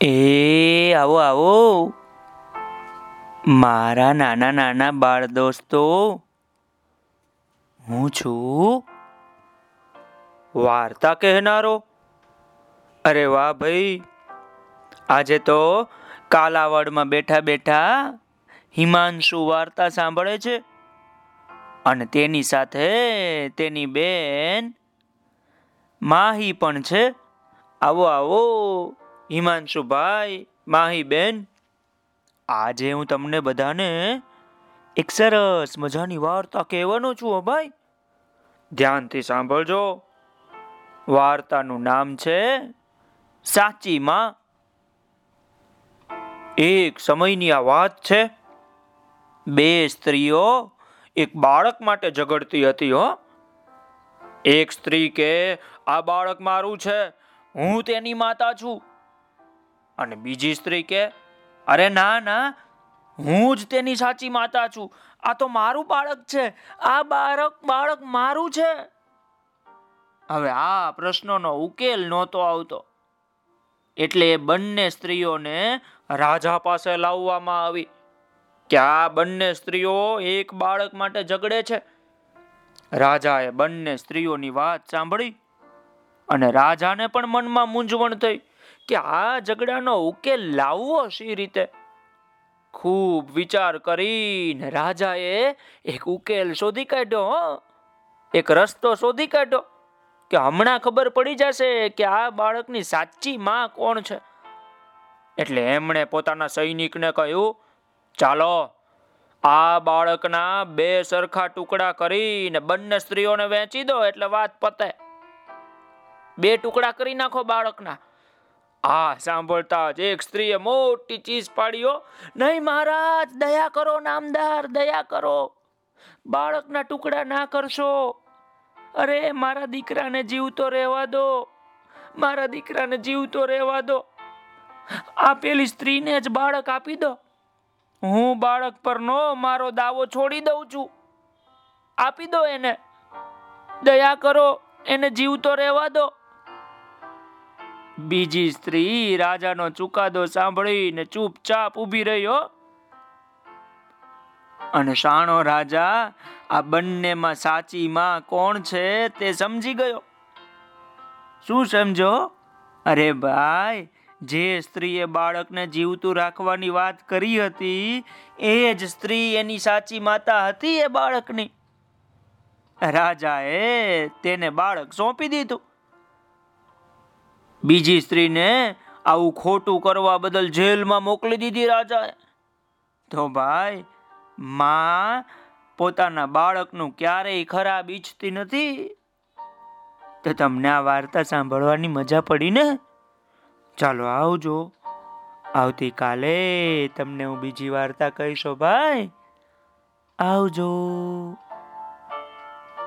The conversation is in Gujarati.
એ, આવો આવો. મારા નાના નાના બાળ દોસ્તો, હું છું વાર્તા કહેનારો. અરે વાહ ભાઈ, આજે તો કાલાવડમાં બેઠા બેઠા હિમાંશુ વાર્તા સાંભળે છે. અને તેની સાથે તેની બેન માહી પણ છે. આવો આવો. હિમાંશુભાઈ માહી બેન, આજે હું તમને બધાને એક સરસ મજાની વાર્તા કહેવાનો છું હો ભાઈ. ધ્યાનથી સાંભળજો. વાર્તાનું નામ છે સાચી માં એક સમયની આ વાત છે. બે સ્ત્રીઓ એક બાળક માટે ઝઘડતી હતી હો. એક સ્ત્રી કે, આ બાળક મારું છે, હું તેની માતા છું. અને બીજી સ્ત્રી કે, અરે ના ના, હું જ તેની સાચી માતા છું. આ તો મારું બાળક છે. આ બાળક બાળક મારું છે. હવે આ પ્રશ્નનો ઉકેલ નહોતો આવતો. એટલે બંને સ્ત્રીઓને રાજા પાસે લાવવામાં આવી કે આ બંને સ્ત્રીઓ એક બાળક માટે ઝઘડે છે. રાજાએ બંને સ્ત્રીઓની વાત સાંભળી અને રાજાને પણ મનમાં મૂંઝવણ થઈ. કે આ ઝઘડાનો ઉકેલ લાવવો શી રીતે? ખૂબ વિચાર કરીને રાજાએ એક ઉકેલ શોધી કાઢ્યો એક રસ્તો શોધી કાઢ્યો કે હમણાં ખબર પડી જશે કે આ બાળકની સાચી માં કોણ છે. એટલે એમણે પોતાના સૈનિકને કહ્યું, ચાલો, આ બાળકના બે સરખા ટુકડા કરીને બંને સ્ત્રીઓને વેચી દો એટલે વાત પતે. બે ટુકડા કરી નાખો બાળકના. આ સાંભળતા જ એક સ્ત્રીએ મોટી ચીજ પાડ્યો નહીં મહારાજ, દયા કરો નામદાર, દયા કરો. બાળકના ટુકડા ના કરશો. અરે, મારા દીકરાને જીવતો રહેવા દો. મારા દીકરાને જીવતો રહેવા દો. આ પેલી સ્ત્રીને જ બાળક આપી દો. હું બાળક પર નો મારો દાવો છોડી દઉં છું. આપી દો એને. દયા કરો, એને જીવતો રહેવા દો. બીજી સ્ત્રી રાજાનો ચુકાદો સાંભળીને ચૂપચાપ ઊભી રહ્યો અને શાણો રાજા, આ બંનેમાં સાચી માં કોણ છે તે સમજી ગયો. શું સમજો? અરે ભાઈ, જે સ્ત્રીએ બાળકને જીવતું રાખવાની વાત કરી હતી, એ જ સ્ત્રી એની સાચી માતા હતી એ બાળકની. રાજાએ તેને બાળક સોંપી દીધું. બીજી સ્ત્રીને આવું ખોટું કરવા બદલ જેલમાં મોકલી દીધી રાજાએ. તો ભાઈ, માં પોતાના બાળકનું ક્યારેય ખરાબ ઈચ્છતી નથી? તો તમને આ વાર્તા સાંભળવાની મજા પડી ને? ચાલો આવજો. આવતીકાલે તમને હું બીજી વાર્તા કહીશો ભાઈ. આવજો.